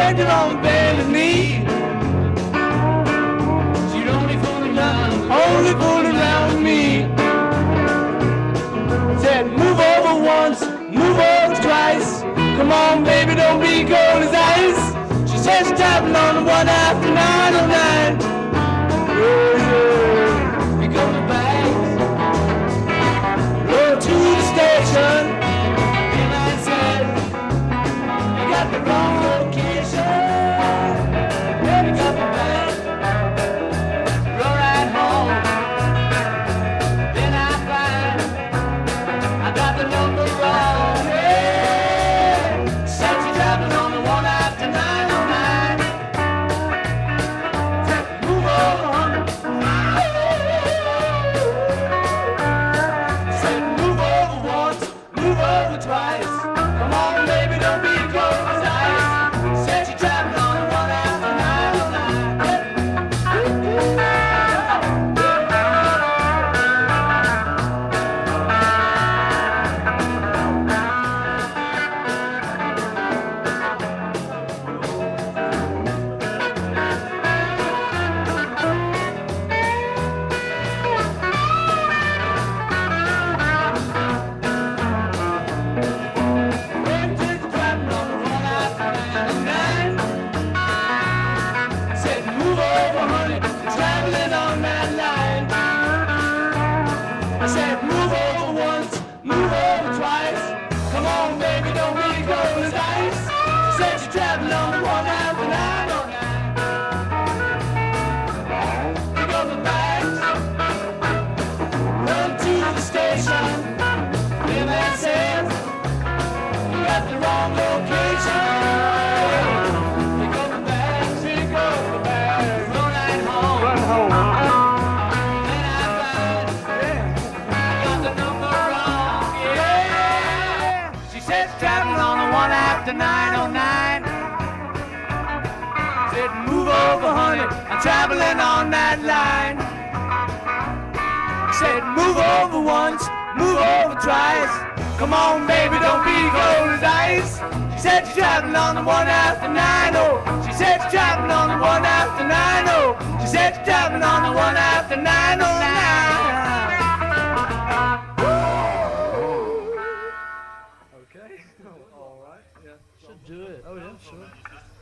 Said you don't knee. You're only fooling around. Only fooling around with me. Said move over once, move over twice. Come on, baby, don't be cold as ice. She said stop, no. Twice. Come on, baby, don't be said, She traveling on the one after 909. Said move over, honey. I'm traveling on that line. Said move over once, move over twice. Come on, baby, don't be cold as ice. She said she's traveling on the one after 90. She said she's traveling on the one after 90. She said she's traveling on the one after 909. Should do it. Oh yeah, sure.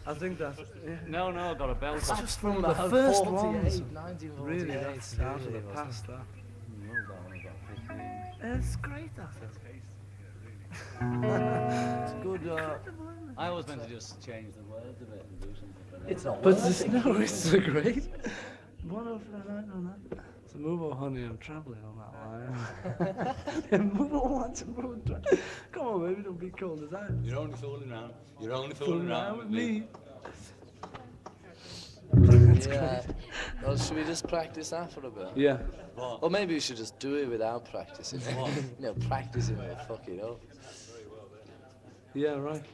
I think that's yeah. No, no, I got a belt. It's on. just from the first 48, ones. 1948, Really, that's out of the really, past. That. No, that one got 15. It's great. That. It's good. Uh, I always meant to just change the words a bit and do something. But it's not But it's, no, it's great. One of the nine on that. So move on, honey. I'm traveling on that uh, line. yeah, move on once move on. Come on, baby. Don't be cold as ice. You're only fooling around. You're only Fooling fooling around with me. Yeah. Well, should we just practice that for a bit? Yeah. What? Or maybe we should just do it without practicing. you know, practicing it, fuck it up. Yeah, right.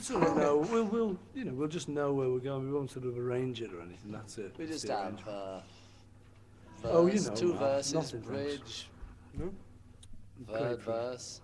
Sort of know. We'll, we'll, you know, we'll just know where we're going. We won't sort of arrange it or anything. That's it. We just the have uh, Oh, you know, two uh, verses, bridge, No? third verse.